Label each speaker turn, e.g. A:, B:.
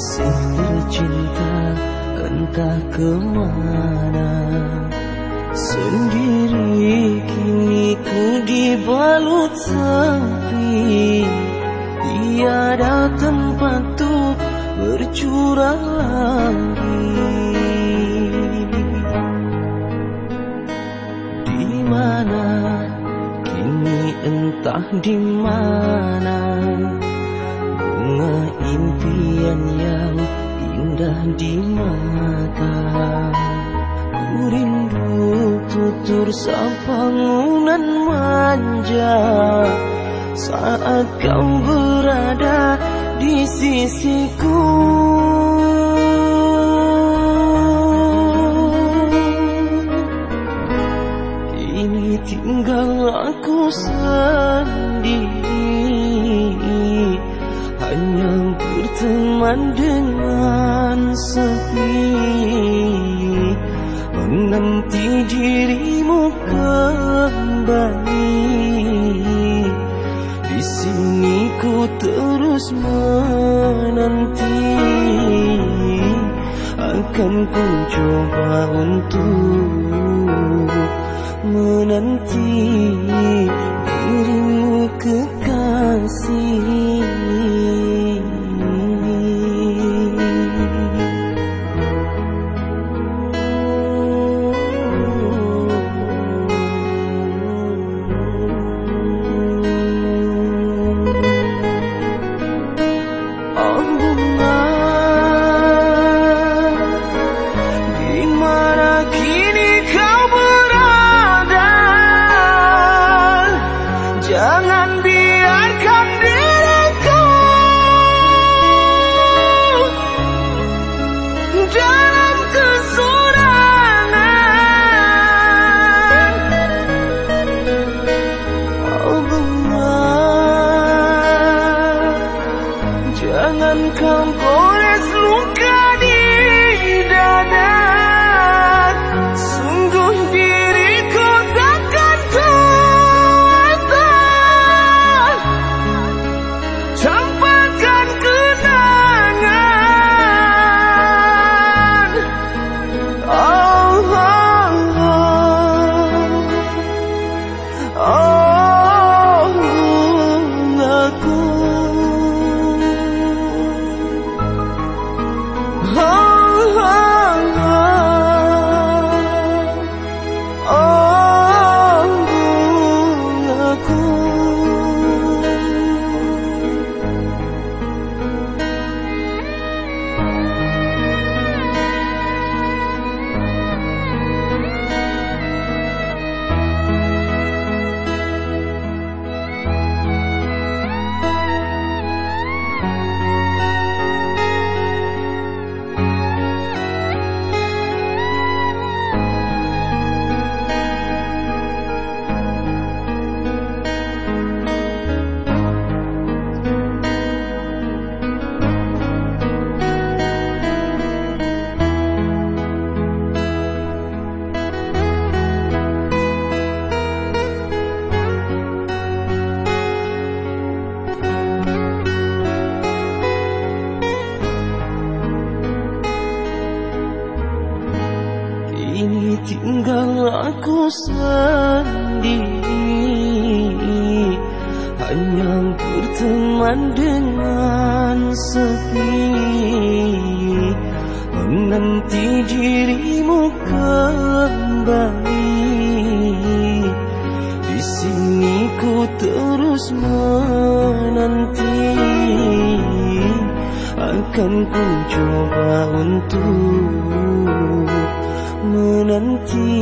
A: Lekasih tercinta entah kemana. Sendiri kini ku dibalut sepi Tiada tempat untuk bercurah lagi. Di mana? Kini entah di mana Bunga impian yang indah di mata. Ku rindu tutur sapangunan manja. Saat kau berada di sisiku. Ini tinggal aku sendiri Hanya berteman dengan sepi. Menanti dirimu kembali. Di sini ku terus menanti. Akan ku coba untuk menanti dirimu kekasih 可颂。Aku sendiri Hanya berteman dengan sepi. Menanti dirimu kembali. Di sini ku terus menanti Akan ku coba untuk menanti